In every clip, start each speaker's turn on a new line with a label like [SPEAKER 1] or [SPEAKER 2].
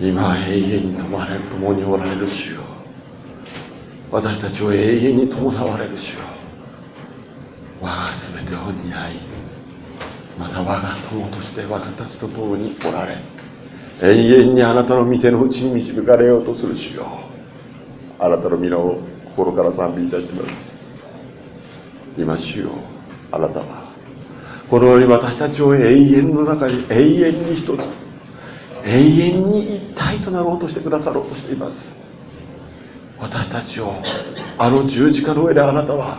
[SPEAKER 1] 今永遠に共れ共におられる主よ。私たちを永遠に伴われる主よ。我が全てを担いまた我が友として私たちと共におられ永遠にあなたの御手のうちに導かれようとする主よ。あなたの皆を心から賛美いたします。今主よあなたはこのように私たちを永遠の中に永遠に一つ永遠に一体となろうとしてくださろうとしています。私たちをあの十字架の上であなたは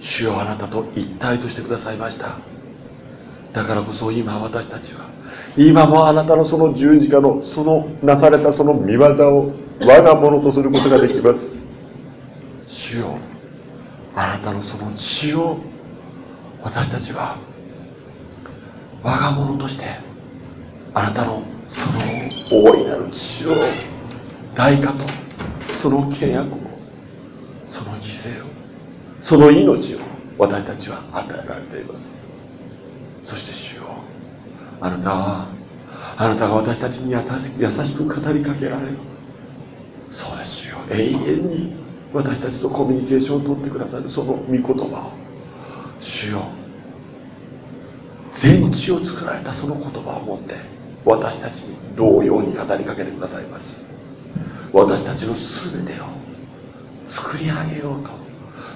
[SPEAKER 1] 主よあなたと一体としてくださいました。だからこそ今私たちは今もあなたのその十字架のそのなされたその見業を我がものとすることができます。主よあなたのその血を私たちは我が物としてあなたのその大いなる血を代価とその契約をその犠牲をその命を私たちは与えられています。そして主よあなたはあなたが私たちに優しく語りかけられる。そうですよ永遠に私たちとコミュニケーションを取ってくださるその御言葉を。主よ全地を作られたその言葉を持って私たちに同様に語りかけてくださいます。私たちの全てを作り上げようと。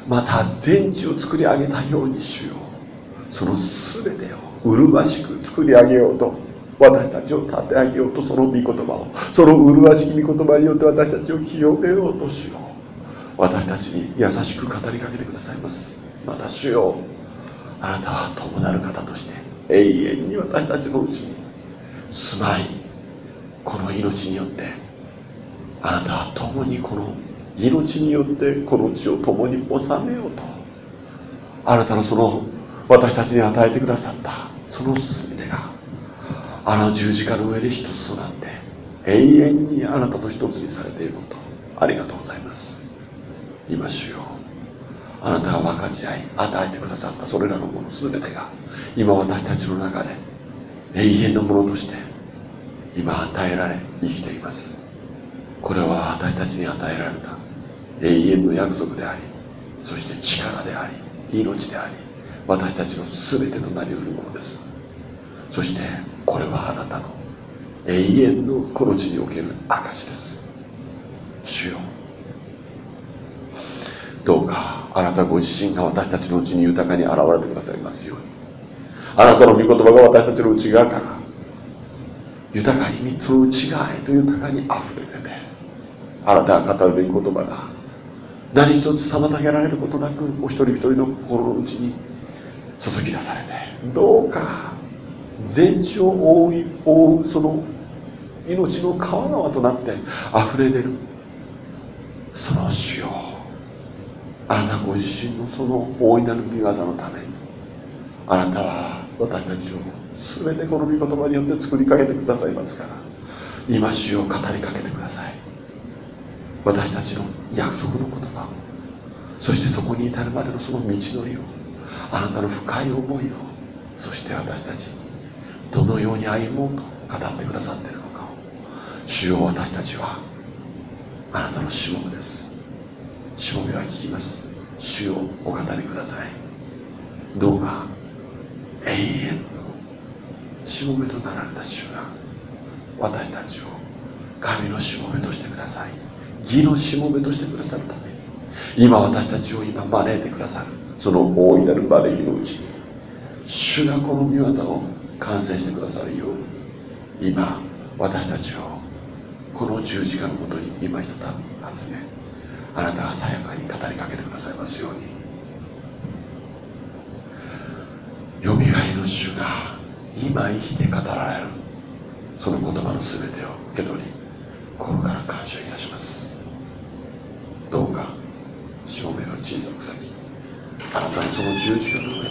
[SPEAKER 1] また全地を作り上げたようにしよう。その全てを麗しく作り上げようと。私たちを立て上げようと。その御言葉を。その麗しき御言葉によって。私たちを清めようとしよう。私たちに優しく語りかけてくださいます。また主よ。あなたは友なる方として永遠に私たちのうちに住まいこの命によってあなたは共にこの命によってこの地を共に治めようとあなたのその私たちに与えてくださったその全てがあの十字架の上で一つとなって永遠にあなたと一つにされていることありがとうございます。今主よあなたが分かち合い与えてくださったそれらのもの全てが今私たちの中で永遠のものとして今与えられ生きています。これは私たちに与えられた。永遠の約束でありそして力であり命であり私たちの全てとなりうるものです。そしてこれはあなたの永遠のこの地における証です。主よ。どうかあなたご自身が私たちのうちに豊かに現れてくださいますように。あなたの御言葉が私たちの内側から豊かにその内側へと豊かにあふれててあなたが語るべき言葉が何一つ妨げられることなくお一人一人の心の内に注ぎ出されてどうか全地を覆い覆うその命の川川となって溢れ出るその主よ。あなたご自身のその大いなる御業のためにあなたは私たちを全てこの御言葉によって作りかけてくださいますから今主を語りかけてください。私たちの約束の言葉をそしてそこに至るまでのその道のりをあなたの深い思いをそして私たちにどのように歩もうと語ってくださっているのかを主を私たちはあなたのしもべです。しもべは聞きます。主をお語りください。どうか永遠のしもべとなられた主が私たちを神のしもべとしてください。義のしもべとしてくださるために。今私たちを今招いてくださる。その大いなる招きのうちに。主がこの御業を完成してくださるように。今私たちをこの十字架のもとに今ひとたび集めあなたがさやかに語りかけてくださいますように。よみがえの主が今生きて語られる。その言葉の全てを受け取り心から感謝いたします。どうかしもべを小さく裂きあなたのその十字架の上で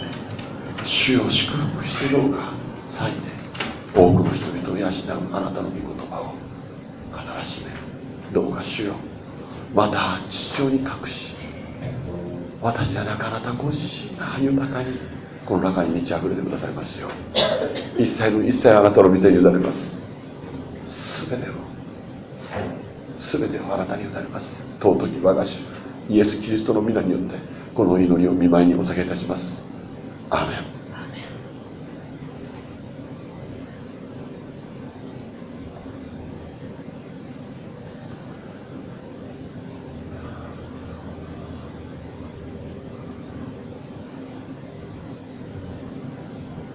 [SPEAKER 1] 主を祝福してどうか裂いて多くの人々を養うあなたの御言葉を語らしめどうか主よまた地上に隠し私ではなくあなたご自身が豊かにこの中に満ち溢れてくださいますよ一切の一切あなたの御手に委ねます。全てを。全てをあなたに委ねます。尊き我が主イエス・キリストの皆によってこの祈りを見舞いにお下げいたします。アーメン。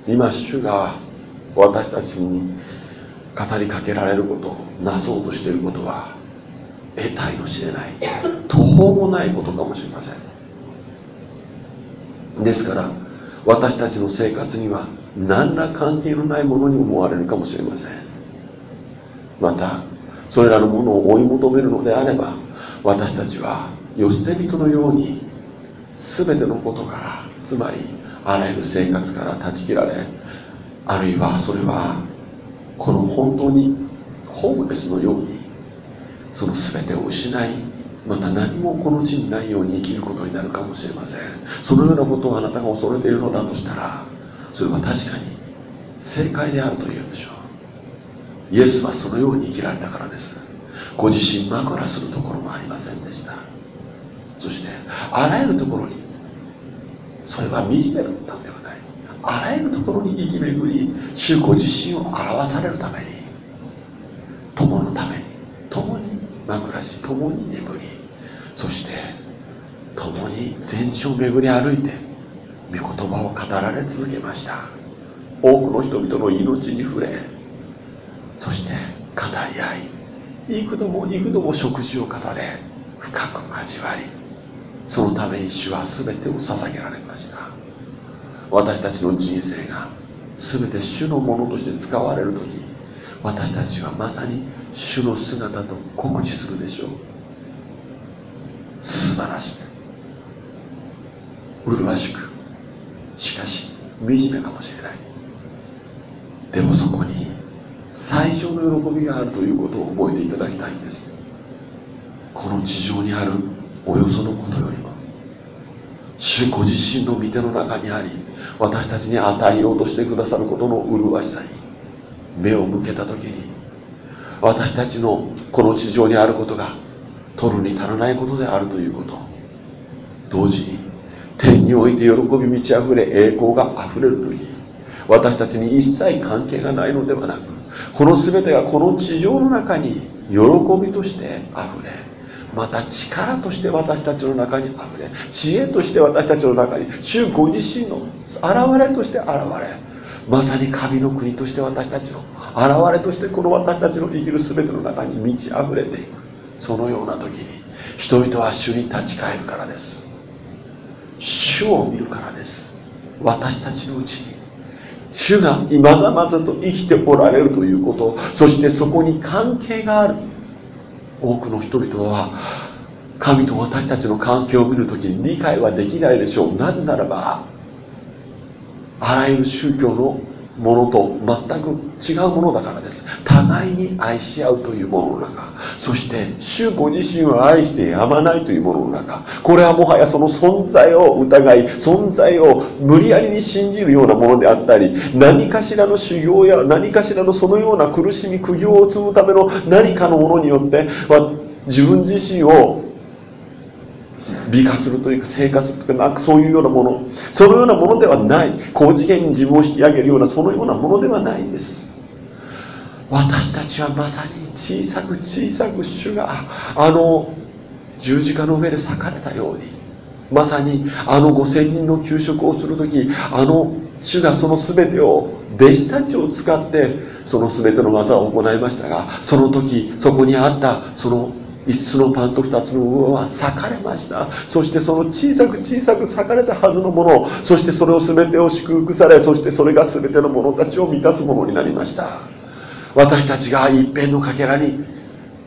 [SPEAKER 1] 今主が私たちに語りかけられることなそうとしていることは得体の知れない途方もないことかもしれません。ですから私たちの生活には何ら関係のないものに思われるかもしれません。またそれらのものを追い求めるのであれば私たちは寄捨て人のように全てのことからつまりあらゆる生活から断ち切られあるいはそれはこの本当にホームレスのようにその全てを失いまた何もこの地にないように生きることになるかもしれません。そのようなことをあなたが恐れているのだとしたらそれは確かに正解であると言うんでしょう。イエスはそのように生きられたからです。ご自身枕するところもありませんでした。そしてあらゆるところにそれは惨めだったんではない。あらゆるところに生き巡り主ご自身を表されるために友のために共に枕し共に眠りそして共に全地を巡り歩いて御言葉を語られ続けました。多くの人々の命に触れそして語り合い幾度も幾度も食事を重ね深く交わりそのために主は全てを捧げられました。私たちの人生が全て主のものとして使われる時私たちはまさに主の姿と告知するでしょう。素晴らしく。麗しく。しかし惨めかもしれない。でもそこに最上の喜びがあるということを覚えていただきたいんです。この地上にあるおよそのことよりも主ご自身の御手の中にあり私たちに与えようとしてくださることの麗しさに目を向けた時に私たちのこの地上にあることが取るに足らないことであるということ。同時に天において喜び満ち溢れ栄光が溢れる時私たちに一切関係がないのではなくこの全てがこの地上の中に喜びとして溢れまた力として私たちの中に溢れ知恵として私たちの中に主ご自身の現れとして現れまさに神の国として私たちの現れとしてこの私たちの生きる全ての中に満ち溢れていくそのような時に人々は主に立ち返るからです。主を見るからです。私たちのうちに主がまざまざと生きておられるということそしてそこに関係がある。多くの人々は神と私たちの関係を見る時に理解はできないでしょう。なぜならばあらゆる宗教のものと全く違うものだからです。互いに愛し合うというものの中。そして主ご自身を愛してやまないというものの中。これはもはやその存在を疑い存在を無理やりに信じるようなものであったり何かしらの修行や何かしらのそのような苦しみ苦行を積むための何かのものによって自分自身を美化するというか生活というかそういうようなもの。そのようなものではない。高次元に自分を引き上げるようなそのようなものではないんです。私たちはまさに小さく小さく主があの十字架の上で裂かれたようにまさにあの5000人の給食をする時あの主がその全てを弟子たちを使ってその全ての技を行いましたがその時そこにあったその一つのパンと二つの魚は裂かれました。そしてその小さく小さく裂かれたはずのものそしてそれを全てを祝福されそしてそれが全ての者たちを満たすものになりました。私たちが一辺のかけらに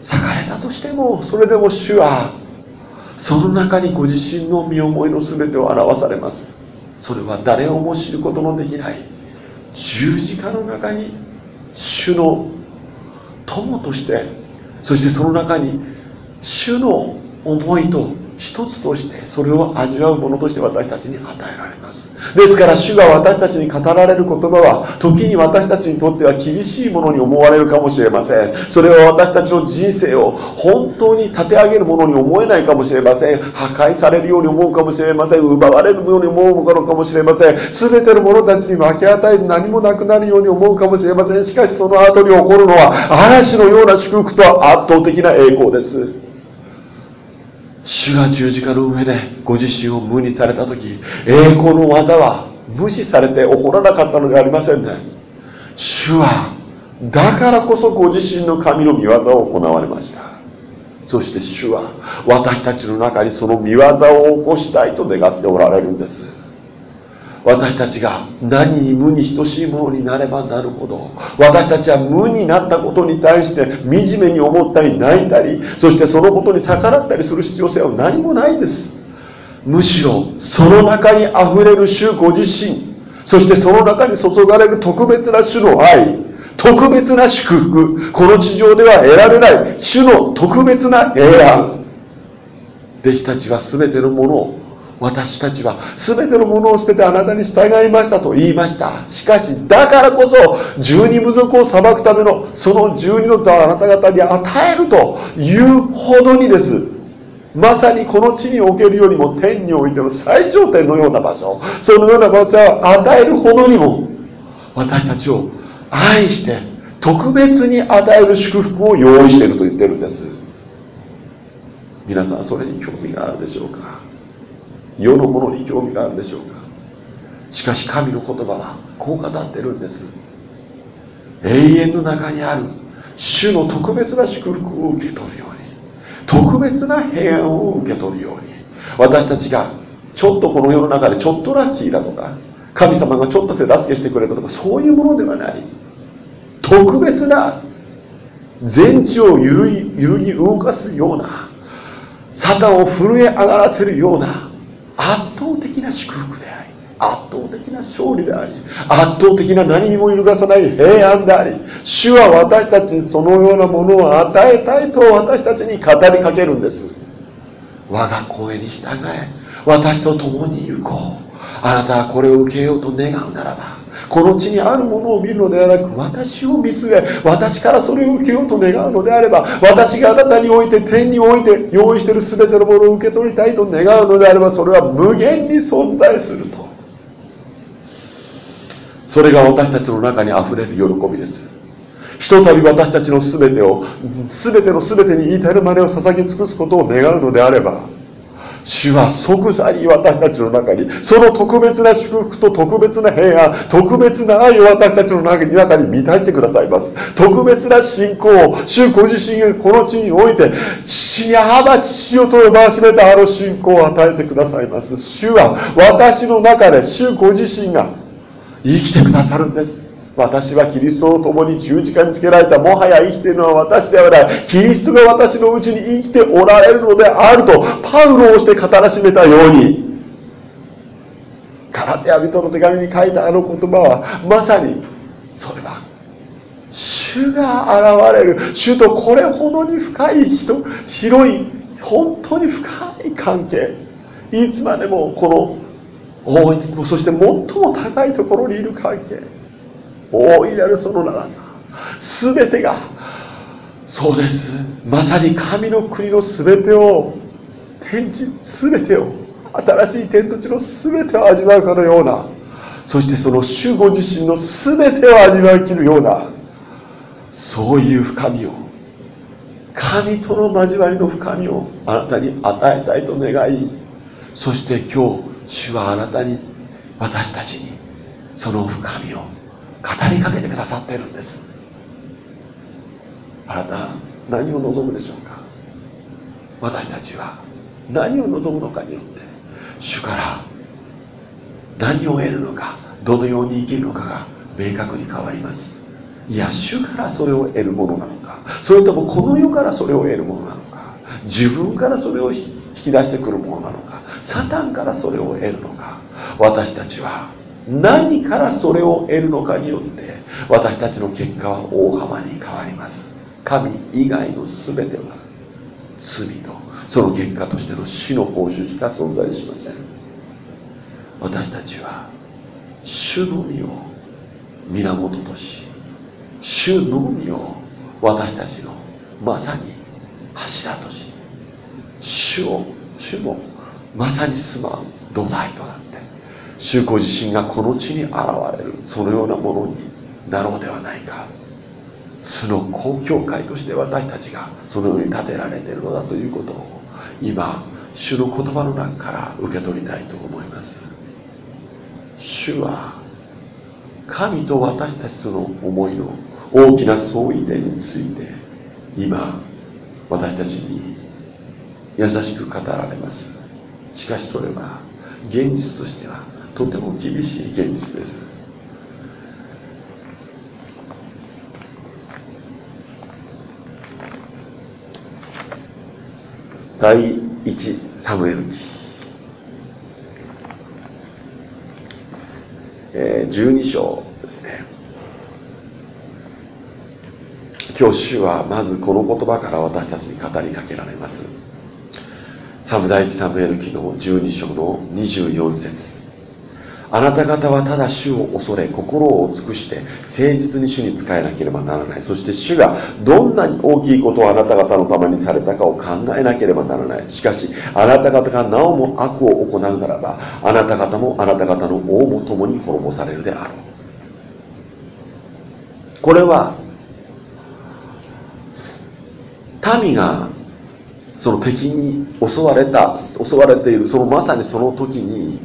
[SPEAKER 1] 裂かれたとしてもそれでも主はその中にご自身の身思いの全てを表されます。それは誰をも知ることのできない。十字架の中に主の友としてそしてその中に主の思いと一つとしてそれを味わうものとして私たちに与えられます。ですから主が私たちに語られる言葉は時に私たちにとっては厳しいものに思われるかもしれません。それは私たちの人生を本当に立て上げるものに思えないかもしれません。破壊されるように思うかもしれません。奪われるように思うのかもしれません。全ての者たちに分け与えて何もなくなるように思うかもしれません。しかしその後に起こるのは嵐のような祝福とは圧倒的な栄光です。主が十字架の上でご自身を無にされた時栄光の技は無視されて起こらなかったのではありませんね。主はだからこそご自身の神の御業を行われました。そして主は私たちの中にその御業を起こしたいと願っておられるんです。私たちが何に無に等しいものになればなるほど私たちは無になったことに対して惨めに思ったり泣いたりそしてそのことに逆らったりする必要性は何もないんです。むしろその中にあふれる主ご自身そしてその中に注がれる特別な主の愛特別な祝福この地上では得られない主の特別な平安弟子たちは全てのものを私たちは全てのものを捨ててあなたに従いましたと言いました。しかしだからこそ十二部族を裁くためのその十二の座をあなた方に与えるというほどにです。まさにこの地におけるよりも天においての最上点のような場所。そのような場所を与えるほどにも。私たちを愛して特別に与える祝福を用意していると言ってるんです。皆さんそれに興味があるでしょうか？世のものに興味があるでしょうか。しかし神の言葉はこう語ってるんです。永遠の中にある主の特別な祝福を受け取るように。特別な平安を受け取るように。私たちがちょっとこの世の中でちょっとラッキーだとか。神様がちょっと手助けしてくれたとかそういうものではない。特別な全地を揺る揺るぎ動かすようなサタンを震え上がらせるような的な祝福であり圧倒的な勝利であり圧倒的な何にも揺るがさない平安であり主は私たちにそのようなものを与えたいと私たちに語りかけるんです。我が声に従え私と共に行こう。あなたはこれを受けようと願うならばこの地にあるものを見るのではなく私を見つめ私からそれを受けようと願うのであれば私があなたにおいて天において用意している全てのものを受け取りたいと願うのであればそれは無限に存在すると。それが私たちの中にあふれる喜びです。ひとたび私たちの全てを全ての全てに至るまでを捧げ尽くすことを願うのであれば主は即座に私たちの中にその特別な祝福と特別な平安特別な愛を私たちの中に満たしてくださいます。特別な信仰を主ご自身がこの地において父にアバ父よと呼ばしめたあの信仰を与えてくださいます。主は私の中で主ご自身が生きてくださるんです。私はキリストと共に十字架につけられたもはや生きているのは私ではない。キリストが私のうちに生きておられるのであるとパウロをして語らしめたように。カラテア人の手紙に書いたあの言葉はまさにそれは主が現れる。主とこれほどに深い人広い本当に深い関係。いつまでもこの大いそして最も高いところにいる関係。大いなるその長さ。全てがそうです。まさに神の国の全てを天地全てを新しい天と地の全てを味わうかのようなそしてその主ご自身の全てを味わいきるようなそういう深みを神との交わりの深みをあなたに与えたいと願いそして今日主はあなたに私たちにその深みを語りかけてくださっているんです。あなた何を望むでしょうか？私たちは何を望むのかによって主から何を得るのかどのように生きるのかが明確に変わります。いや主からそれを得るものなのかそれともこの世からそれを得るものなのか自分からそれを引き出してくるものなのかサタンからそれを得るのか私たちは何からそれを得るのかによって私たちの結果は大幅に変わります。神以外の全ては罪と。その結果としての死の報酬しか存在しません。私たちは主のみを源とし主のみを私たちのまさに柱とし主を主もまさに住まう土台となって。主ご自身がこの地に現れるそのようなものになろうではないか。その公教会として私たちがそのように建てられているのだということを今主の言葉の中から受け取りたいと思います。主は神と私たちとの思いの大きな相違点について今私たちに優しく語られます。しかしそれは現実としてはとても厳しい現実です。第一サムエル記、えー、12章ですね。今日主はまずこの言葉から私たちに語りかけられます。サム第一サムエル記の12章の24節。あなた方はただ主を恐れ心を尽くして誠実に主に仕えなければならない。そして主がどんなに大きいことをあなた方のためにされたかを考えなければならない。しかしあなた方がなおも悪を行うならばあなた方もあなた方の王も共に滅ぼされるであろう。これは民がその敵に襲われた襲われているそのまさにその時に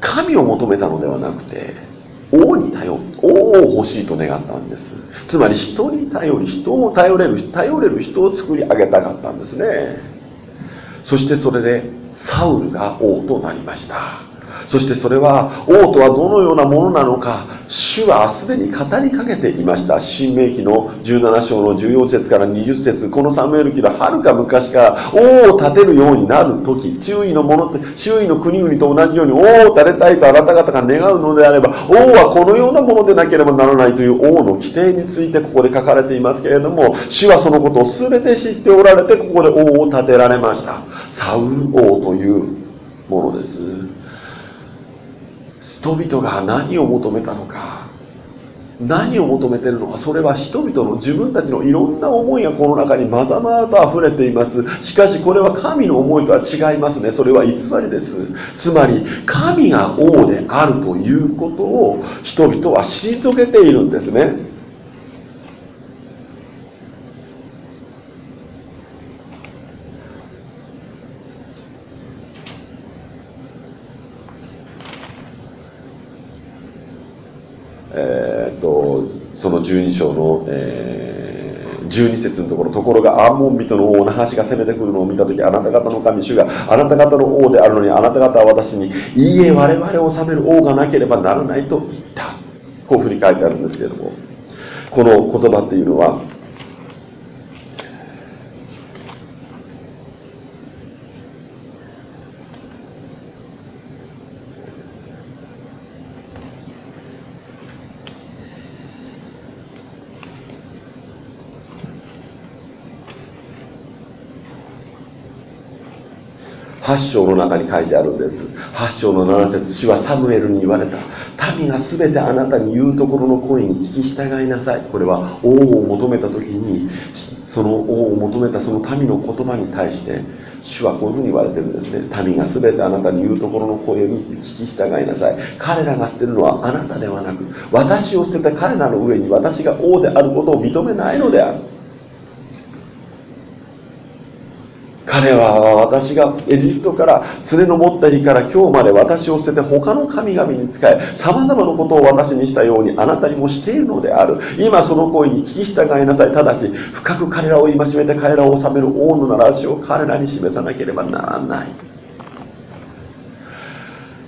[SPEAKER 1] 神を求めたのではなくて王に頼王を欲しいと願ったんです。つまり人に頼り人を頼れる頼れる人を作り上げたかったんですね。そしてそれでサウルが王となりました。そしてそれは王とはどのようなものなのか主はすでに語りかけていました。新明記の17章の14節から20節このサムエル記のはるか昔から王を立てるようになる時周囲のもの周囲の国々と同じように王を立てたいとあなた方が願うのであれば王はこのようなものでなければならないという王の規定についてここで書かれていますけれども主はそのことを全て知っておられてここで王を立てられました。サウル王というものです。人々が何を求めたのか何を求めてるのかそれは人々の自分たちのいろんな思いがこの中にまざまざと溢れています。しかしこれは神の思いとは違いますね。それは偽りです。つまり神が王であるということを人々は退けているんですねその12章の、えー、12節のところところがアーモン人の王ナハシが攻めてくるのを見た時あなた方の神主があなた方の王であるのにあなた方は私にいいえ我々を治める王がなければならないと言った。こういうふうに書いてあるんですけれども。この言葉っていうのは8章の中に書いてあるんです。8章の7節主はサムエルに言われた。民が全てあなたに言うところの声に聞き従いなさい。これは王を求めた時にその王を求めたその民の言葉に対して主はこういうふうに言われてるんですね。民が全てあなたに言うところの声に聞き従いなさい。彼らが捨てるのはあなたではなく私を捨てた彼らの上に私が王であることを認めないのである。彼は私がエジプトから連れの持った日から今日まで私を捨てて他の神々に仕えさまざまなことを私にしたようにあなたにもしているのである。今その声に聞き従いなさい。ただし深く彼らを戒めて彼らを治める王の習わしを彼らに示さなければならない。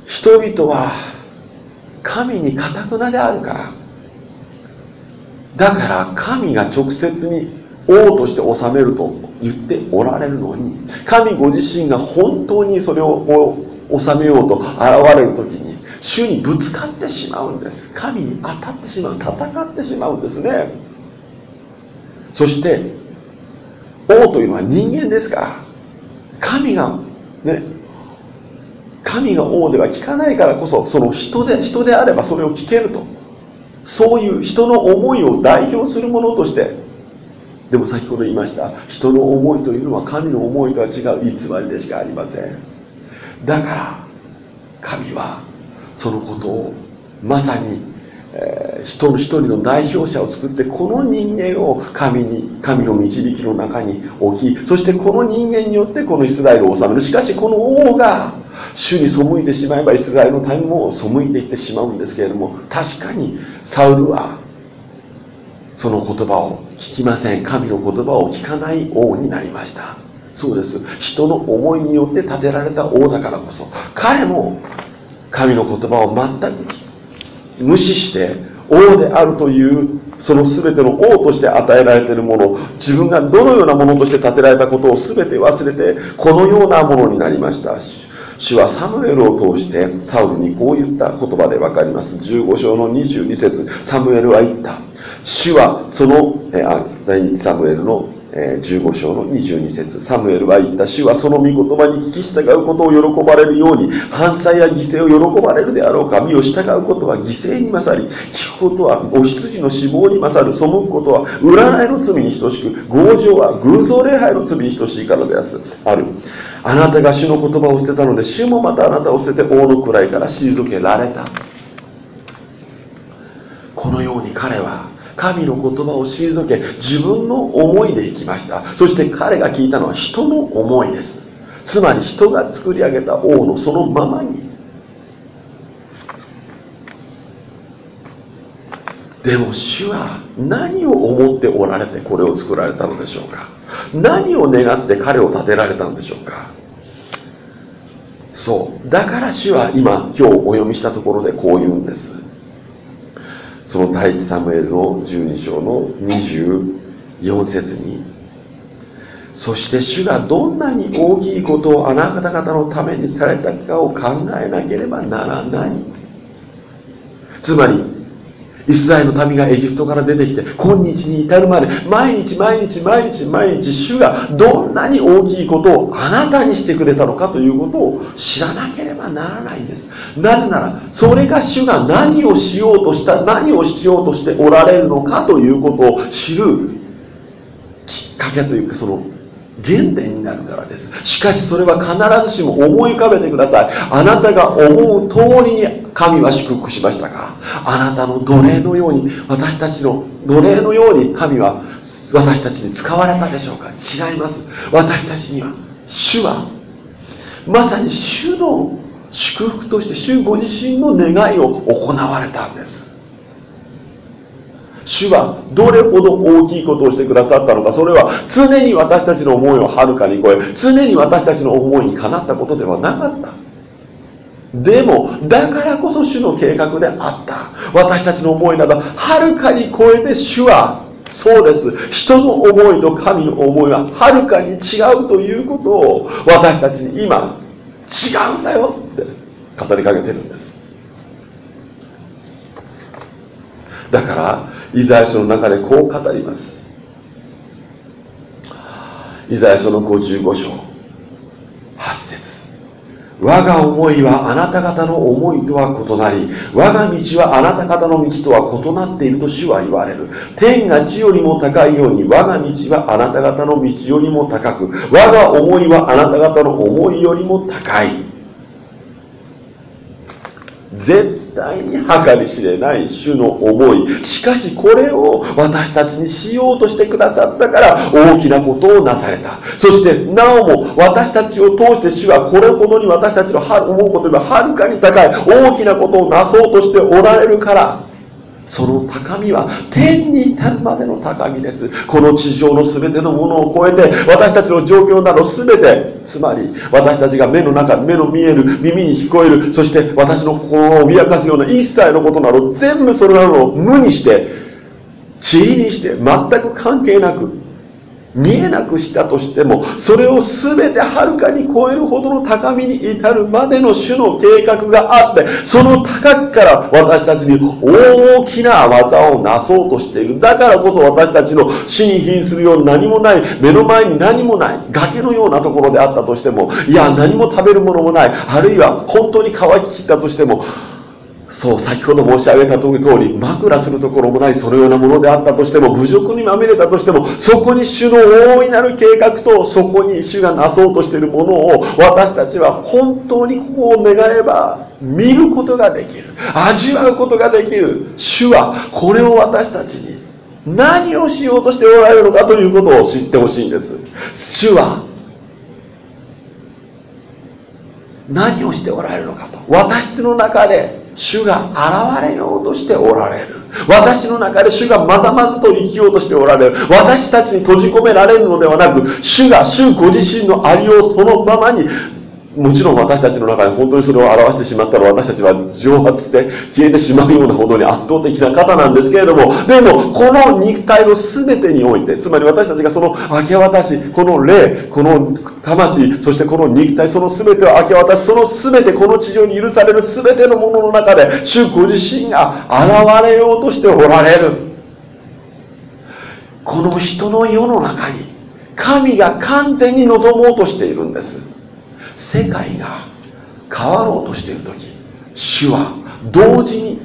[SPEAKER 1] 人々は神にかたくなであるか。らだから神が直接に王として治めると言っておられるのに神ご自身が本当にそれを治めようと現れる時に主にぶつかってしまうんです。神に当たってしまう戦ってしまうんですね。そして王というのは人間ですから神がね神が王では聞かないからこそその人で人であればそれを聞けると。そういう人の思いを代表するものとしてでも先ほど言いました人の思いというのは神の思いとは違う偽りでしかありません。だから神はそのことをまさに、えー、人の一人の代表者を作ってこの人間を神に神の導きの中に置きそしてこの人間によってこのイスラエルを治める。しかしこの王が主に背いてしまえばイスラエルの民も背いていってしまうんですけれども確かにサウルはその言葉を聞きません。神の言葉を聞かない王になりました。そうです。人の思いによって建てられた王だからこそ。彼も神の言葉を全く無視して王であるというその全ての王として与えられているもの自分がどのようなものとして建てられたことを全て忘れてこのようなものになりました。主はサムエルを通してサウルにこう言った言葉で分かります。15章の22節。サムエルは言った。主はそのえ第2サムエルのえ15章の22節。サムエルは言った主はその御言葉に聞き従うことを喜ばれるように犯罪や犠牲を喜ばれるであろうか。身を従うことは犠牲に勝り聞くことはお羊の死亡に勝る。背くことは占いの罪に等しく強情は偶像礼拝の罪に等しいからですある。あなたが主の言葉を捨てたので主もまたあなたを捨てて王の位から退けられた。このように彼は神の言葉を退け自分の思いで生きました。そして彼が聞いたのは人の思いです。つまり人が作り上げた王のそのままに。でも主は何を思っておられてこれを作られたのでしょうか？何を願って彼を建てられたんでしょうか？そう。だから主は今今日お読みしたところでこう言うんです。その第一サムエルの12章の24節に。そして主がどんなに大きいことをあなた方のためにされたかを考えなければならない。つまりイスラエルの民がエジプトから出てきて今日に至るまで毎日毎日毎日毎日主がどんなに大きいことをあなたにしてくれたのかということを知らなければならないんです。なぜならそれが主が何をしようとした何をしようとしておられるのかということを知るきっかけというかその原点になるからです。しかしそれは必ずしも思い浮かべてください。あなたが思う通りに神は祝福しましたか？あなたの奴隷のように私たちの奴隷のように神は私たちに使われたでしょうか？違います。私たちには主はまさに主の祝福として主ご自身の願いを行われたんです。主はどれほど大きいことをしてくださったのかそれは常に私たちの思いをはるかに超え常に私たちの思いにかなったことではなかった。でもだからこそ主の計画であった。私たちの思いなどはるかに超えて主はそうです。人の思いと神の思いははるかに違うということを私たちに今違うんだよって語りかけてるんです。だからイザヤ書の中でこう語ります。イザヤ書の55章8節。我が思いはあなた方の思いとは異なり我が道はあなた方の道とは異なっていると主は言われる。天が地よりも高いように我が道はあなた方の道よりも高く我が思いはあなた方の思いよりも高い。絶対に計り知れない主の思い。しかしこれを私たちにしようとしてくださったから大きなことをなされた。そしてなおも私たちを通して主はこれほどに私たちの思うことよりはるかに高い大きなことをなそうとしておられるからその高みは天に至るまでの高みです。この地上の全てのものを超えて私たちの状況など全てつまり私たちが目の中目の見える耳に聞こえるそして私の心を脅かすような一切のことなど全部それらのを無にして地位にして全く関係なく見えなくしたとしてもそれを全てはるかに超えるほどの高みに至るまでの主の計画があってその高くから私たちに大きな技をなそうとしている。だからこそ私たちの死に瀕するような何もない目の前に何もない崖のようなところであったとしてもいや何も食べるものもないあるいは本当に乾ききったとしてもそう先ほど申し上げた通り枕するところもないそのようなものであったとしても侮辱にまみれたとしてもそこに主の大いなる計画とそこに主がなそうとしているものを私たちは本当にここを願えば見ることができる。味わうことができる。主はこれを私たちに何をしようとしておられるのかということを知ってほしいんです。主は何をしておられるのかと。私の中で主が現れようとしておられる。私の中で主がまざまざと生きようとしておられる。私たちに閉じ込められるのではなく主が主ご自身のありをそのままにもちろん私たちの中に本当にそれを表してしまったら私たちは蒸発して消えてしまうようなほどに圧倒的な方なんですけれどもでもこの肉体の全てにおいてつまり私たちがその明け渡しこの霊この魂そしてこの肉体その全てを明け渡しその全てこの地上に許される全てのものの中で主ご自身が現れようとしておられる。この人の世の中に神が完全に望もうとしているんです。世界が変わろうとしている時主は同時に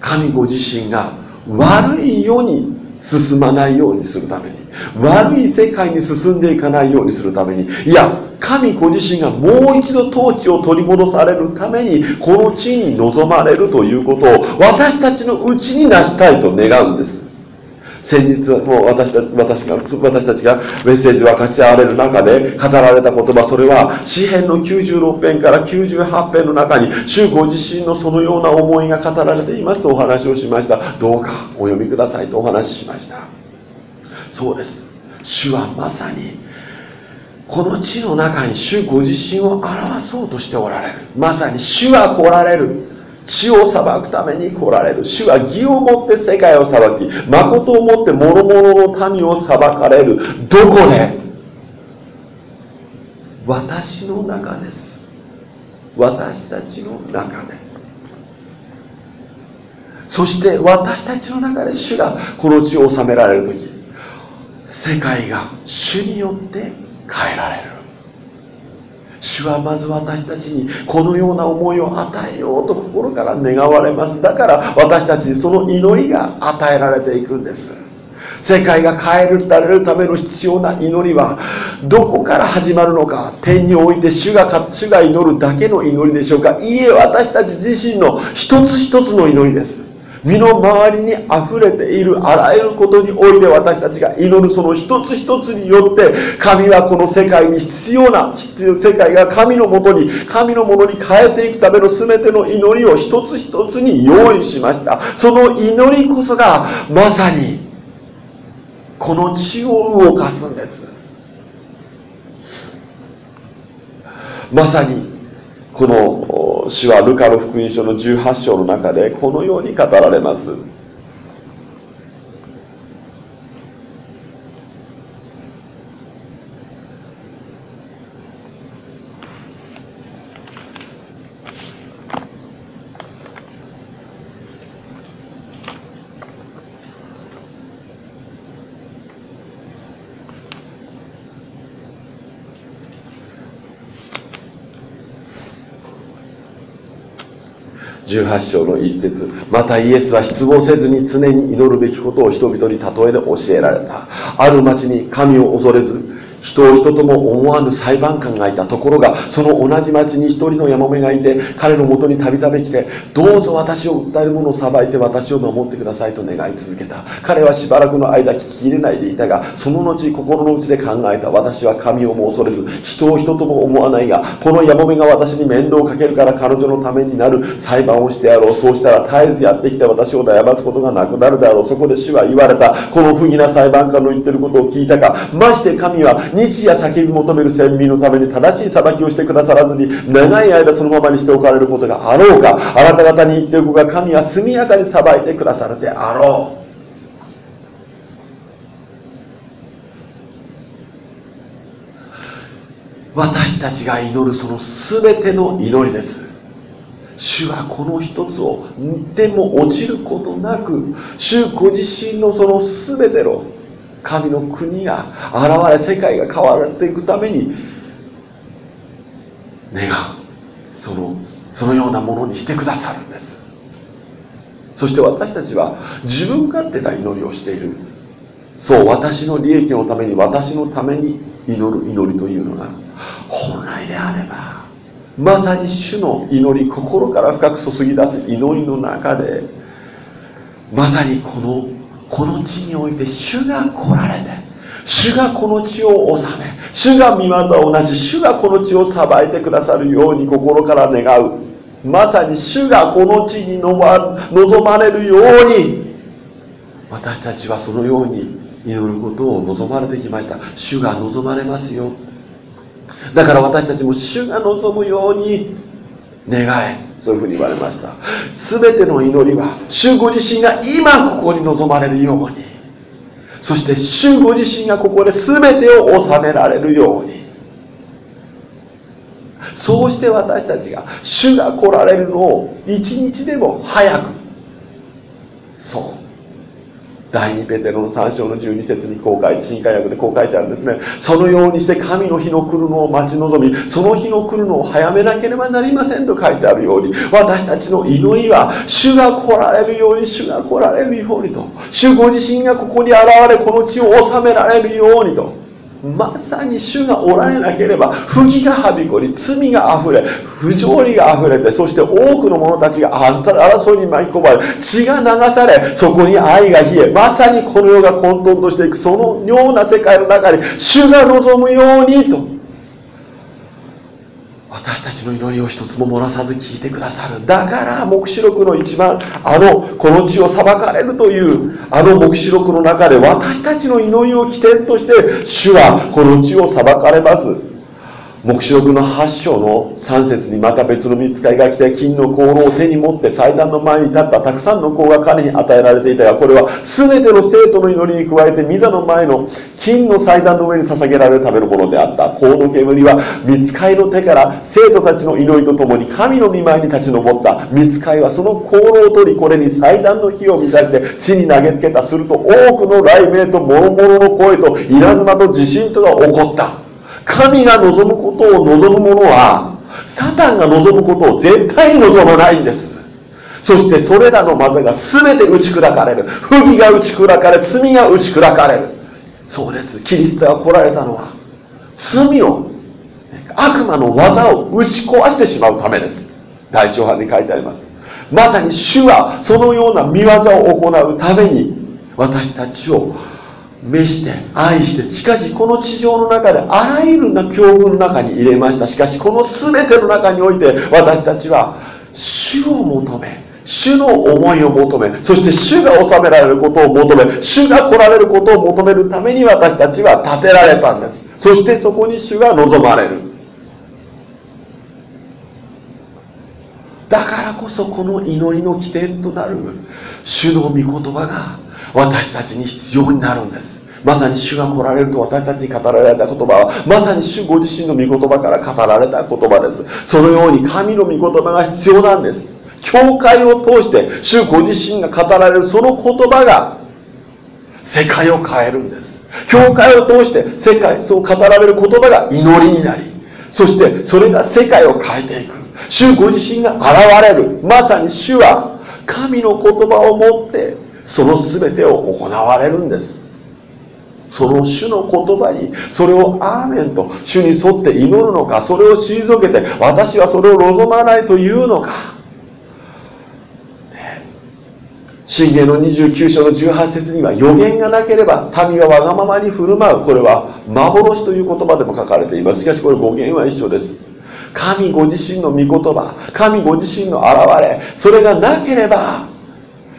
[SPEAKER 1] 神ご自身が悪い世に進まないようにするために悪い世界に進んでいかないようにするためにいや神ご自身がもう一度統治を取り戻されるためにこの地に臨まれるということを私たちのうちに成したいと願うんです。先日もう私た私が私たちがメッセージ分かち合われる中で語られた言葉それは詩篇の96編から98編の中に主ご自身のそのような思いが語られていますとお話をしました。どうかお読みくださいとお話ししました。そうです。主はまさにこの地の中に主ご自身を表そうとしておられる。まさに主は来られる。地を裁くために来られる。主は義をもって世界を裁き誠をもって諸々の民を裁かれる。どこで？私の中です。私たちの中で。そして私たちの中で主がこの地を治められる時世界が主によって変えられる。主はまず私たちにこのような思いを与えようと心から願われます。だから私たちにその祈りが与えられていくんです。世界が変えられるための必要な祈りはどこから始まるのか。天において主が主が祈るだけの祈りでしょうか。いいえ私たち自身の一つ一つの祈りです。身の回りに溢れているあらゆることにおいて私たちが祈るその一つ一つによって神はこの世界に必要な必要世界が神のもとに神のものに変えていくための全ての祈りを一つ一つに用意しました。その祈りこそがまさにこの地を動かすんです。まさにこの主はルカの福音書の18章の中でこのように語られます。18章の一節。またイエスは失望せずに常に祈るべきことを人々に例えで教えられた。ある町に神を恐れず人を人とも思わぬ裁判官がいたところがその同じ町に一人のヤモメがいて彼のもとにたびたび来てどうぞ私を訴える者を裁いて私を守ってくださいと願い続けた。彼はしばらくの間聞き入れないでいたがその後心の内で考えた私は神をも恐れず人を人とも思わないがこのヤモメが私に面倒をかけるから彼女のためになる裁判をしてやろう。そうしたら絶えずやってきて私を悩ますことがなくなるであろう。そこで主は言われた。この不義な裁判官の言ってることを聞いたか。まして神は日夜叫び求める先民のために正しい裁きをしてくださらずに長い間そのままにしておかれることがあろうか。あなた方に言っておくが神は速やかに裁いてくださるであろう。私たちが祈るその全ての祈りです。主はこの一つを似ても落ちることなく主ご自身のその全ての神の国が現れ世界が変わっていくために願う。そのそのようなものにしてくださるんです。そして私たちは自分勝手な祈りをしている。そう私の利益のために私のために祈る祈りというのが本来であればまさに主の祈り心から深く注ぎ出す祈りの中でまさにこのこの地において主が来られて主がこの地を治め主が見業をなし主がこの地を裁いてくださるように心から願う。まさに主がこの地に望まれるように私たちはそのように祈ることを望まれてきました。主が望まれますよ。だから私たちも主が望むように願え。そういうふうに言われました。全ての祈りは主ご自身が今ここに望まれるように。そして主ご自身がここで全てを収められるように。そうして私たちが主が来られるのを一日でも早くそう。第2ペテロの3章の12節に公開新海訳でこう書いてあるんですね。そのようにして神の日の来るのを待ち望みその日の来るのを早めなければなりませんと書いてあるように私たちの祈りは主が来られるように主が来られるようにと主ご自身がここに現れこの地を治められるようにと。まさに主がおられなければ不義がはびこり罪があふれ不条理があふれてそして多くの者たちが争いに巻き込まれ血が流されそこに愛が冷えまさにこの世が混沌としていくその妙な世界の中に主が望むようにと。私たちの祈りを一つも漏らさず聞いてくださるだから黙示録の一番あのこの地を裁かれるというあの黙示録の中で私たちの祈りを起点として主はこの地を裁かれます。黙示録の8章の3節にまた別の見つかりが来て金の香炉を手に持って祭壇の前に立ったたくさんの香が彼に与えられていた。がこれは全ての生徒の祈りに加えて御座の前の金の祭壇の上に捧げられるためのものであった。香の煙は見つかりの手から生徒たちの祈りとともに神の御前に立ち上った。見つかりはその香炉を取りこれに祭壇の火を満たして地に投げつけたすると多くの雷鳴と諸々の声と稲妻と地震とが起こった。神が望むことを望む者はサタンが望むことを絶対に望まないんです。そしてそれらの技が全て打ち砕かれる。不義が打ち砕かれ罪が打ち砕かれる。そうです。キリストが来られたのは罪を悪魔の技を打ち壊してしまうためです。大長版に書いてあります。まさに主はそのような見業を行うために私たちを召して愛してしかしこの地上の中であらゆるな境遇の中に入れました。しかしこの全ての中において私たちは主を求め主の思いを求めそして主が治められることを求め主が来られることを求めるために私たちは立てられたんです。そしてそこに主が望まれる。だからこそこの祈りの起点となる主の御言葉が私たちに必要になるんです。まさに主が来られると私たちに語られた言葉はまさに主ご自身の御言葉から語られた言葉です。そのように神の御言葉が必要なんです。教会を通して主ご自身が語られるその言葉が世界を変えるんです。教会を通して世界そう語られる言葉が祈りになりそしてそれが世界を変えていく。主ご自身が現れる。まさに主は神の言葉を持ってその全てを行われるんです。その主の言葉にそれをアーメンと主に沿って祈るのかそれを退けて私はそれを望まないというのか。信玄の29章の18節には予言がなければ民はわがままに振る舞う。これは幻という言葉でも書かれています。しかしこれ語源は一緒です。神ご自身の御言葉神ご自身の現れそれがなければ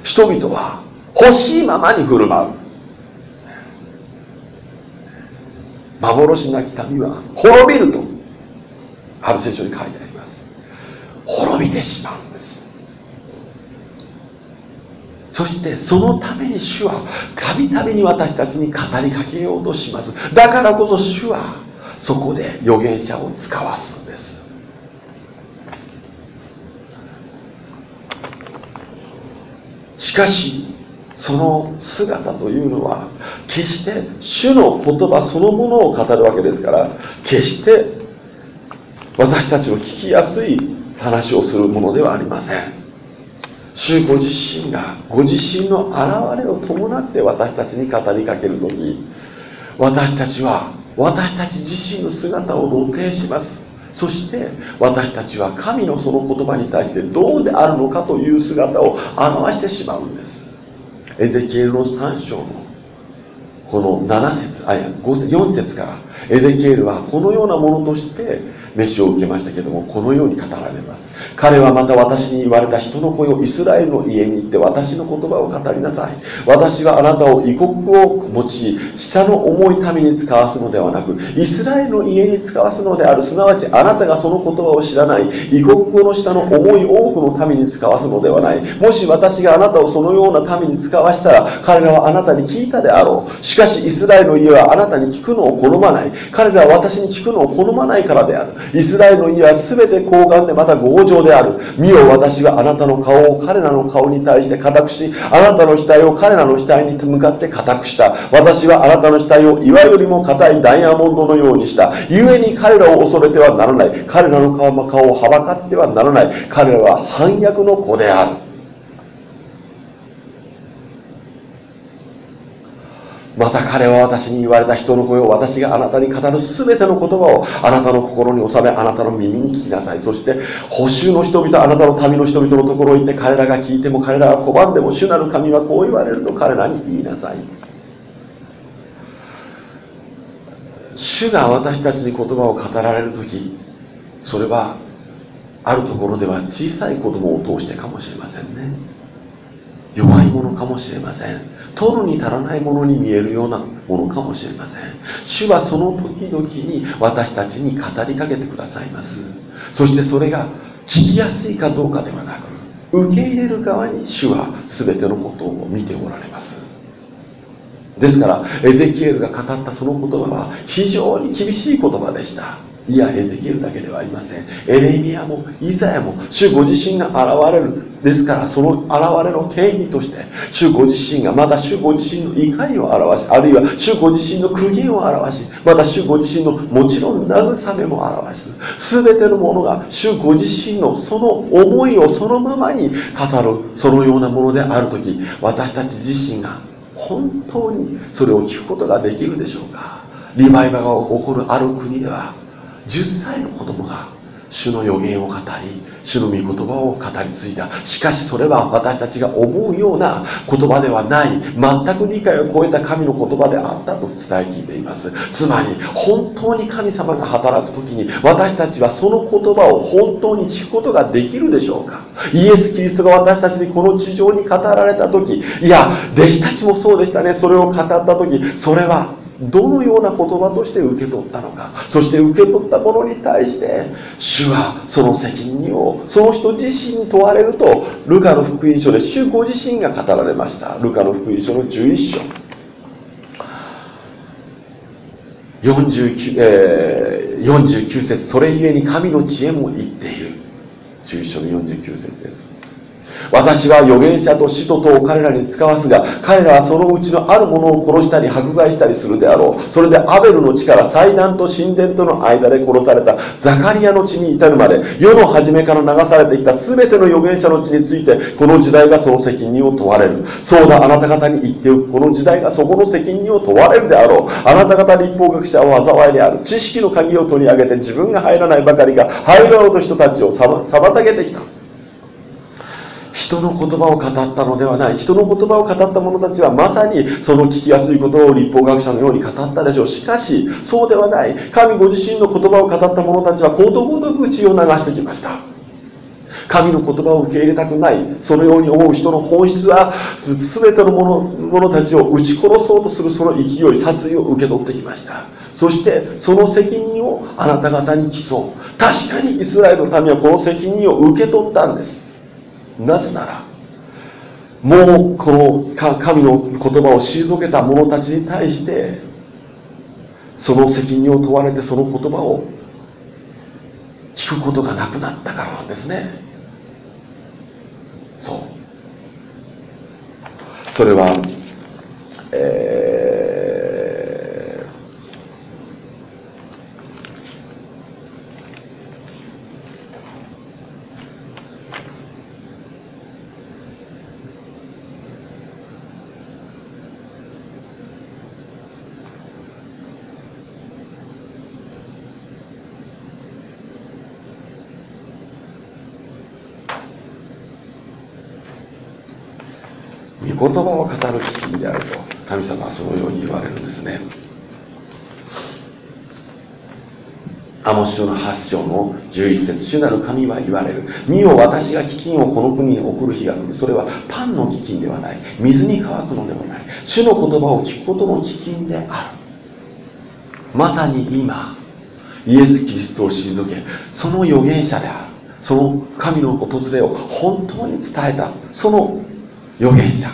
[SPEAKER 1] 人々は欲しいままに振る舞う。幻なき民は滅びるとある聖書に書いてあります。滅びてしまうんです。そしてそのために主はたびたびに私たちに語りかけようとします。だからこそ主はそこで預言者を使わすんです。しかしその姿というのは決して主の言葉そのものを語るわけですから決して私たちの聞きやすい話をするものではありません。主ご自身がご自身の現れを伴って私たちに語りかける時私たちは私たち自身の姿を露呈します。そして私たちは神のその言葉に対してどうであるのかという姿を表してしまうんです。エゼキエルの3章のこの7節あいや4節から。エゼキエルはこのようなものとして飯を受けましたけどもこのように語られます。彼はまた私に言われた人の声をイスラエルの家に行って私の言葉を語りなさい。私はあなたを異国を用い下の重い民に使わすのではなくイスラエルの家に使わすのであるすなわちあなたがその言葉を知らない異国語の下の重い多くの民に使わすのではない。もし私があなたをそのような民に使わしたら彼らはあなたに聞いたであろう。しかしイスラエルの家はあなたに聞くのを好まない。彼らは私に聞くのを好まないからである。イスラエルの家は全て高顔でまた強情である。見よ私はあなたの顔を彼らの顔に対して固くしあなたの額を彼らの額に向かって固くした。私はあなたの額を岩よりも硬いダイヤモンドのようにした。故に彼らを恐れてはならない。彼らの顔をはばかってはならない。彼らは反逆の子である。また彼は私に言われた人の声を私があなたに語る全ての言葉をあなたの心に収めあなたの耳に聞きなさい。そして補修の人々あなたの民の人々のところに行って彼らが聞いても彼らが拒んでも主なる神はこう言われると彼らに言いなさい。主が私たちに言葉を語られる時それはあるところでは小さい子供を通してかもしれませんね。弱いものかもしれません。取るに足らないものに見えるようなものかもしれません。主はその時々に私たちに語りかけてくださいます。そしてそれが聞きやすいかどうかではなく受け入れる側に主は全てのことを見ておられます。ですからエゼキエルが語ったその言葉は非常に厳しい言葉でした。いやエゼキエルだけではありません。エレミアもイザヤも主ご自身が現れる。ですからその現れの権威として主ご自身がまた主ご自身の怒りを表しあるいは主ご自身の苦言を表しまた主ご自身のもちろん慰めも表す全てのものが主ご自身のその思いをそのままに語るそのようなものである時私たち自身が本当にそれを聞くことができるでしょうか。リバイバが起こるある国では10歳の子供が主の予言を語り主の御言葉を語り継いだ。しかしそれは私たちが思うような言葉ではない。全く理解を超えた神の言葉であったと伝え聞いています。つまり本当に神様が働く時に私たちはその言葉を本当に聞くことができるでしょうか。イエス・キリストが私たちにこの地上に語られた時いや弟子たちもそうでしたね。それを語った時それはどのような言葉として受け取ったのか。そして受け取ったものに対して主はその責任をその人自身に問われるとルカの福音書で主ご自身が語られました。ルカの福音書の11章。49,、えー、49節それゆえに神の知恵も言っている。11章の49節です。私は預言者と使徒とを彼らに使わすが彼らはそのうちのあるものを殺したり迫害したりするであろう。それでアベルの地から祭壇と神殿との間で殺されたザカリアの地に至るまで世の初めから流されてきた全ての預言者の地についてこの時代がその責任を問われる。そうだあなた方に言っておく。この時代がそこの責任を問われるであろう。あなた方立法学者は災いである。知識の鍵を取り上げて自分が入らないばかりが入ろうと人たちを妨げてきた。人の言葉を語ったのではない。人の言葉を語った者たちはまさにその聞きやすいことを立法学者のように語ったでしょう。しかしそうではない。神ご自身の言葉を語った者たちはことごとく血を流してきました。神の言葉を受け入れたくない。そのように思う人の本質は全ての者者たちを撃ち殺そうとするその勢い殺意を受け取ってきました。そしてその責任をあなた方に競う確かにイスラエルの民はこの責任を受け取ったんです。なぜならもうこの神の言葉を退けた者たちに対してその責任を問われてその言葉を聞くことがなくなったからなんですね。そう。それはえー言葉を語る基金であると神様はそのように言われるんですね。アモス書の8章の11節主なる神は言われる。見よ私が飢饉をこの国に送る日が来る。それはパンの飢饉ではない。水に乾くのでもない。主の言葉を聞くことの飢饉である。まさに今イエス・キリストを退けその預言者である。その神の訪れを本当に伝えた。その預言者。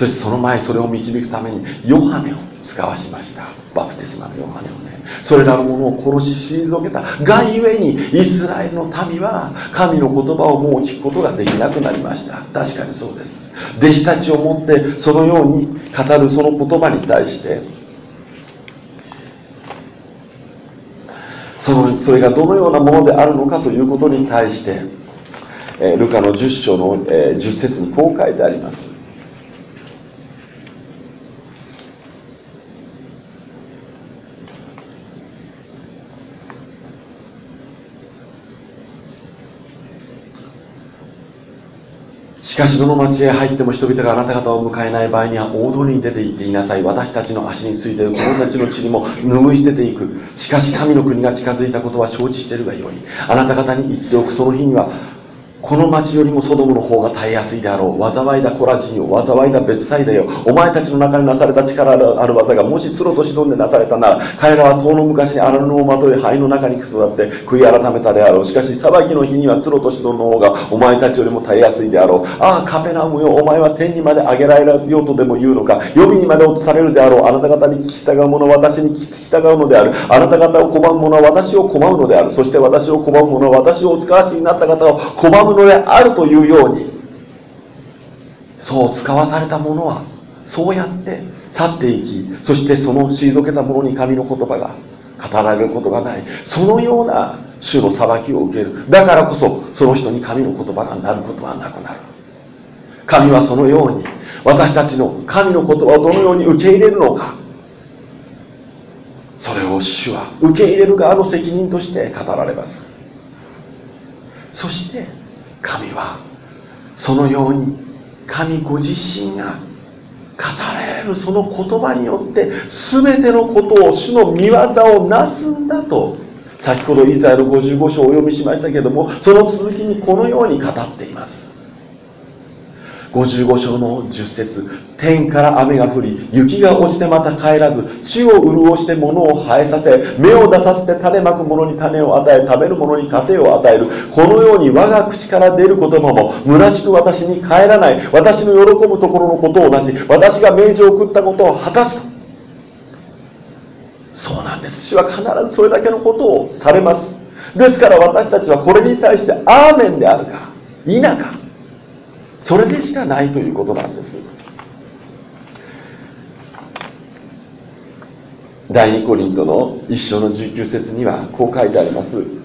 [SPEAKER 1] そしてその前それを導くためにヨハネを使わしました。バプテスマのヨハネをね。それらのものを殺し退けたがゆえにイスラエルの民は神の言葉をもう聞くことができなくなりました。確かにそうです。弟子たちをもってそのように語るその言葉に対してそのそれがどのようなものであるのかということに対してえルカの10章のえ10節にこう書いてありますしかしどの町へ入っても人々があなた方を迎えない場合には大通りに出て行っていなさい。私たちの足についている子供たちの地にも拭い捨てていく。しかし神の国が近づいたことは承知しているがよい。あなた方に言っておくその日にはこの町よりもソドムの方が耐えやすいであろう。災いだコラジンよ。災いだ別祭だよ。お前たちの中になされた力ある技がもしツロとシドンでなされたなら彼らは遠の昔に荒布をまとい灰の中にくすわって悔い改めたであろう。しかし裁きの日にはツロとシドンの方がお前たちよりも耐えやすいであろう。ああカペナムよ。お前は天にまで上げられようとでも言うのか。予備にまで落とされるであろう。あなた方に聞き従う者は私に聞き従うのである。あなた方を拒む者は私を拒むのである。そして私を拒む者は私をお使わしになった方を拒むのであるというようにそう使わされた者はそうやって去っていきそしてその退けた者に神の言葉が語られることがないそのような主の裁きを受ける。だからこそその人に神の言葉がなることはなくなる。神はそのように私たちの神の言葉をどのように受け入れるのかそれを主は受け入れる側の責任として語られます。そして神はそのように神ご自身が語られるその言葉によって全てのことを主の見業をなすんだと先ほどイザヤの55章をお読みしましたけどもその続きにこのように語っています。55章の10節天から雨が降り雪が落ちてまた帰らず地を潤して物を生えさせ芽を出させて種まく者に種を与え食べる者に糧を与える。このように我が口から出る言葉も虚しく私に帰らない。私の喜ぶところのことをなし私が命じを送ったことを果たす。そうなんです。主は必ずそれだけのことをされます。ですから私たちはこれに対してアーメンであるか否か。それでしかないということなんです。第2コリントの一章の19節にはこう書いてあります。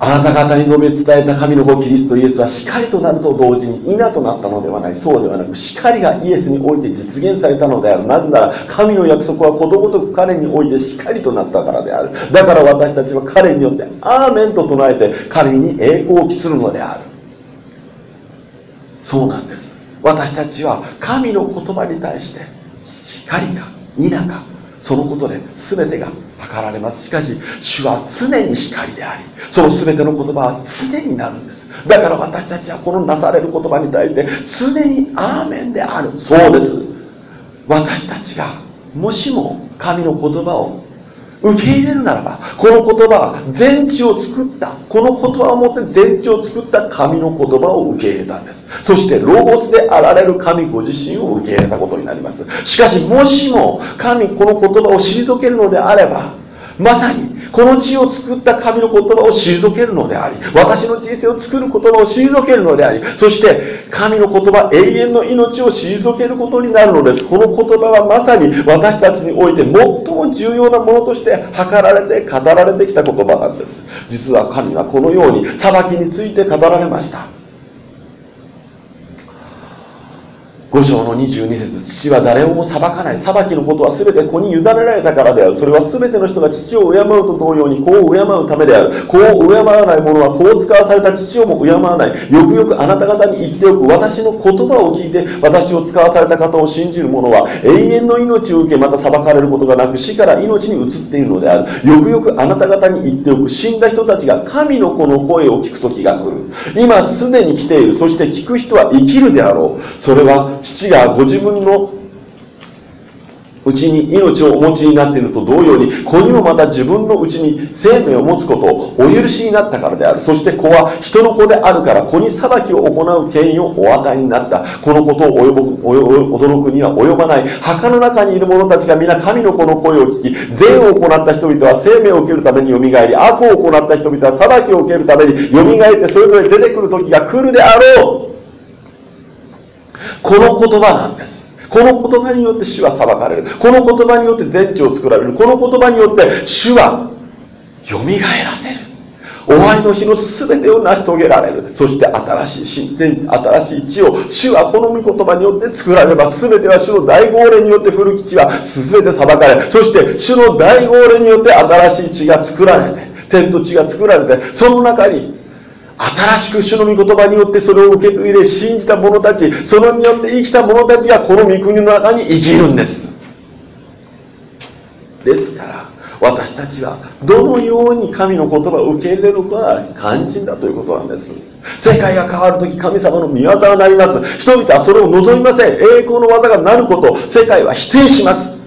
[SPEAKER 1] あなた方に述べ伝えた神の子キリストイエスは光となると同時に稲となったのではない。そうではなく光がイエスにおいて実現されたのである。なぜなら神の約束はことごとく彼において光となったからである。だから私たちは彼によってアーメンと唱えて彼に栄光を期するのである。そうなんです。私たちは神の言葉に対して光か否かそのことで全てが図られます。しかし主は常に光でありその全ての言葉は常になるんです。だから私たちはこのなされる言葉に対して常にアーメンである。そうです。私たちがもしも神の言葉を受け入れるならばこの言葉は全地を作った。この言葉をもって全地を作った神の言葉を受け入れたんです。そしてロゴスであられる神ご自身を受け入れたことになります。しかしもしも神この言葉を退けるのであればまさにこの地を作った神の言葉を退けるのであり私の人生を作る言葉を退けるのでありそして神の言葉永遠の命を退けることになるのです。この言葉はまさに私たちにおいて最も重要なものとして図られて語られてきた言葉なんです。実は神はこのように裁きについて語られました。5章の22節父は誰をも裁かない。裁きのことは全て子に委ねられたからである。それは全ての人が父を敬うと同様に子を敬うためである。子を敬わない者は子を使わされた父をも敬わない。よくよくあなた方に生きておく私の言葉を聞いて私を使わされた方を信じる者は永遠の命を受けまた裁かれることがなく死から命に移っているのである。よくよくあなた方に言っておく死んだ人たちが神の子の声を聞く時が来る。今すでに来ている。そして聞く人は生きるであろう。それは父がご自分のうちに命をお持ちになっていると同様に子にもまた自分のうちに生命を持つことをお許しになったからである。そして子は人の子であるから子に裁きを行う権威をお与えになった。このことを及ぶ驚くには及ばない。墓の中にいる者たちが皆神の子の声を聞き善を行った人々は生命を受けるためによみがえり悪を行った人々は裁きを受けるためによみがえってそれぞれ出てくる時が来るであろう。この言葉なんです。この言葉によって主は裁かれる。この言葉によって全地を作られる。この言葉によって主はよみがえらせる。終わりの日の全てを成し遂げられる。そして新しい新天新しい地を主はこの御言葉によって作られれば全ては主の大号令によって古き地は全て裁かれそして主の大号令によって新しい地が作られて天と地が作られてその中に新しく主の御言葉によってそれを受け入れ信じた者たちそのによって生きた者たちがこの御国の中に生きるんです。ですから私たちはどのように神の言葉を受け入れるかが肝心だということなんです。世界が変わる時神様の御業がなります。人々はそれを望みません。栄光の技がなること。を世界は否定します。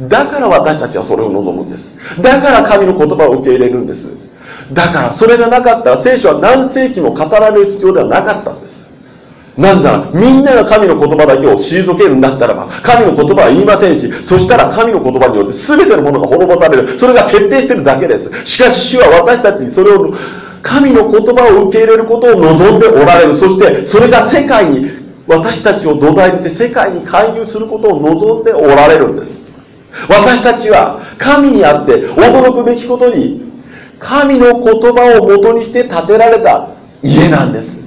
[SPEAKER 1] だから私たちはそれを望むんです。だから神の言葉を受け入れるんです。だからそれがなかったら聖書は何世紀も語られる必要ではなかったんです。なぜならみんなが神の言葉だけを退けるんだったらば神の言葉は言いませんしそしたら神の言葉によって全てのものが滅ぼされる。それが決定してるだけです。しかし主は私たちにそれを神の言葉を受け入れることを望んでおられる。そしてそれが世界に私たちを土台にして世界に介入することを望んでおられるんです。私たちは神にあって驚くべきことに神の言葉を元にして建てられた家なんです。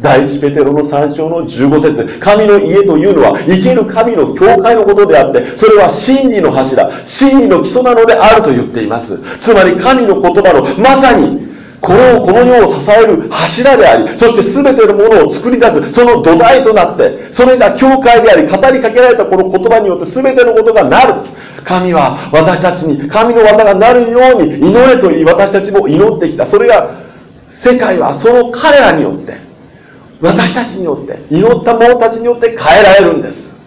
[SPEAKER 1] 第一ペテロの3章の15節。神の家というのは生ける神の教会のことであってそれは真理の柱真理の基礎なのであると言っています。つまり神の言葉のまさにこれをこの世を支える柱でありそして全てのものを作り出すその土台となってそれが教会であり語りかけられたこの言葉によって全てのことがなる。神は私たちに神の技がなるように祈れと言い私たちも祈ってきた。それが世界はその彼らによって私たちによって祈った者たちによって変えられるんです。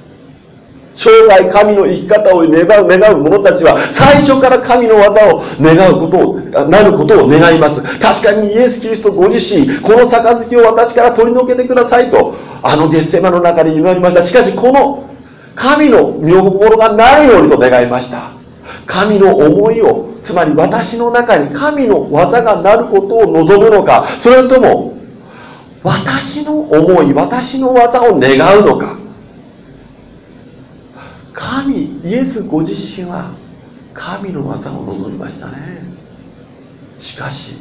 [SPEAKER 1] 生涯神の生き方を願う願う者たちは最初から神の技を願うことをなることを願います。確かにイエス・キリストご自身この杯を私から取り除けてくださいとあの月世間の中で祈りました。しかしこの神の見心がないようにと願いました。神の思いをつまり私の中に神の技がなることを望むのかそれとも私の思い私の技を願うのか。神イエスご自身は神の技を望みましたね。しかし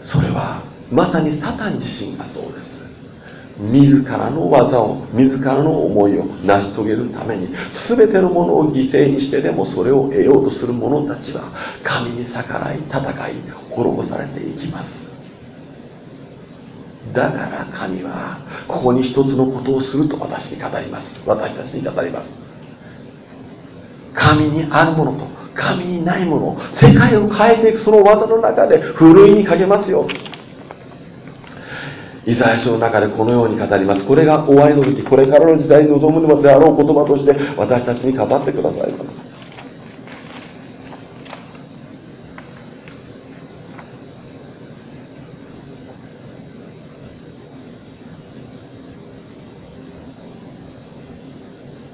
[SPEAKER 1] それはまさにサタン自身がそうです。自らの技を自らの思いを成し遂げるために全てのものを犠牲にしてでもそれを得ようとする者たちは神に逆らい戦い滅ぼされていきます。だから神はここに一つのことをすると私に語ります。私たちに語ります。神にあるものと神にないもの世界を変えていくその技の中でふるいにかけますよ。イザヤ書の中でこのように語ります。これが終わりの時これからの時代に臨むのであろう言葉として私たちに語ってくださいます。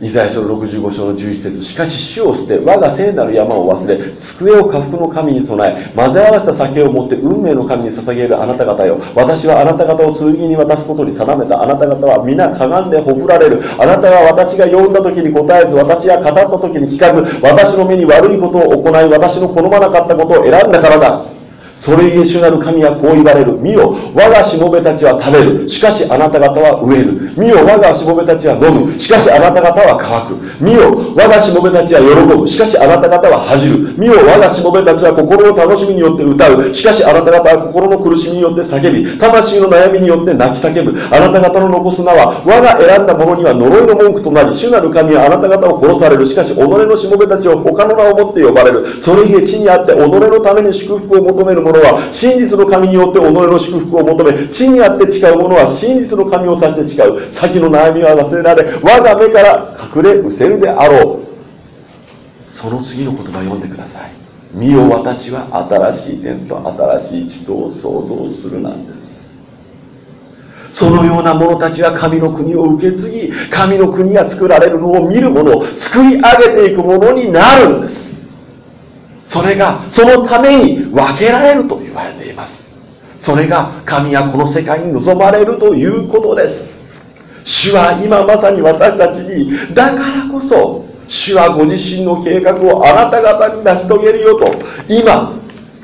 [SPEAKER 1] イザヤ書の65章の11節しかし主を捨て我が聖なる山を忘れ机を下腹の神に備え混ぜ合わせた酒を持って運命の神に捧げるあなた方よ。私はあなた方を剣に渡すことに定めた。あなた方は皆かがんでほふられる。あなたが私が呼んだ時に答えず私が語った時に聞かず私の目に悪いことを行い私の好まなかったことを選んだからだ。それゆえ主なる神はこう言われる。見よ、我がしもべたちは食べる。しかしあなた方は飢える。見よ、我がしもべたちは飲む。しかしあなた方は乾く。見よ、我がしもべたちは喜ぶ。しかしあなた方は恥じる。見よ、我がしもべたちは心の楽しみによって歌う。しかしあなた方は心の苦しみによって叫び、魂の悩みによって泣き叫ぶ。あなた方の残す名は、我が選んだ者には呪いの文句となり、主なる神はあなた方を殺される。しかし己のしもべたちを他の名をもって呼ばれる。それゆえ地にあって己のために祝福を求める者は、真実の神によって己の祝福を求め地にあって誓う者は真実の神を指して誓う。先の悩みは忘れられ我が目から隠れ失せるであろうその次の言葉読んでください。見よ私は新しい天と新しい地とを創造するなんです。そのような者たちは神の国を受け継ぎ神の国が作られるのを見る者を作り上げていくものになるんです。それがそのために分けられると言われています。それが神はこの世界に望まれるということです。主は今まさに私たちにだからこそ主はご自身の計画をあなた方に成し遂げるよと今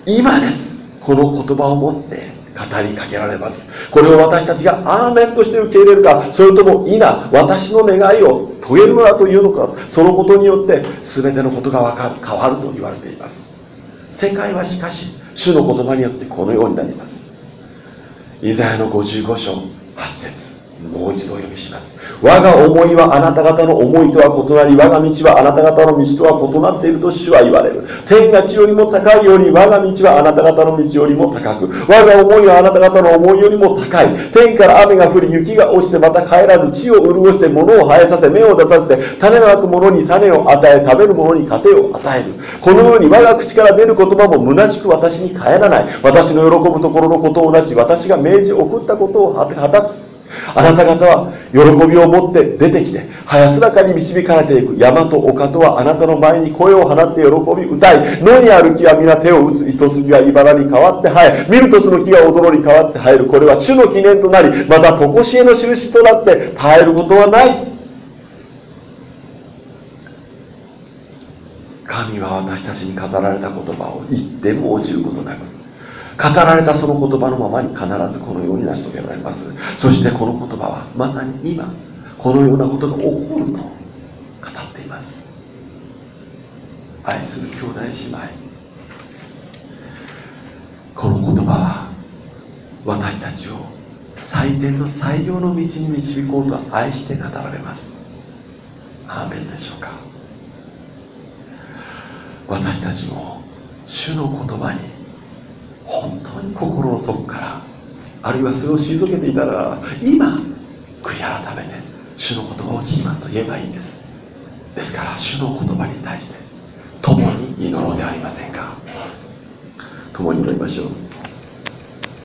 [SPEAKER 1] 今です。この言葉を持って語りかけられます。これを私たちがアーメンとして受け入れるかそれとも否私の願いを遂げるのだというのかそのことによって全てのことが分かる変わると言われています。世界はしかし主の言葉によってこのようになります。イザヤの55章8節。もう一度お読みします。我が思いはあなた方の思いとは異なり我が道はあなた方の道とは異なっていると主は言われる。天が地よりも高いように我が道はあなた方の道よりも高く。我が思いはあなた方の思いよりも高い。天から雨が降り雪が落ちてまた帰らず地を潤して物を生えさせ芽を出させて種のまく者に種を与え食べる者に糧を与える。このように我が口から出る言葉も虚しく私に帰らない。私の喜ぶところのことをなし私が命じ送ったことを果たす。あなた方は喜びを持って出てきて早すらかに導かれていく。山と丘とはあなたの前に声を放って喜び歌い野にある木は皆手を打つ糸杉は茨に変わって生え見るとその木が驚に変わって生える。これは主の記念となりまた常しえの印となって絶えることはない。神は私たちに語られた言葉を一点も落ちることなく語られたその言葉のままに必ずこのように成し遂げられます。そしてこの言葉はまさに今このようなことが起こると語っています。愛する兄弟姉妹。この言葉は私たちを最善の最良の道に導こうと愛して語られます。アーメンでしょうか。私たちも主の言葉に本当に心の底からあるいはそれを退けていたら今悔い改めて主の言葉を聞きますと言えばいいんです。ですから主の言葉に対して共に祈ろうではありませんか？共に祈りましょう。